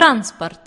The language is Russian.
транспорт.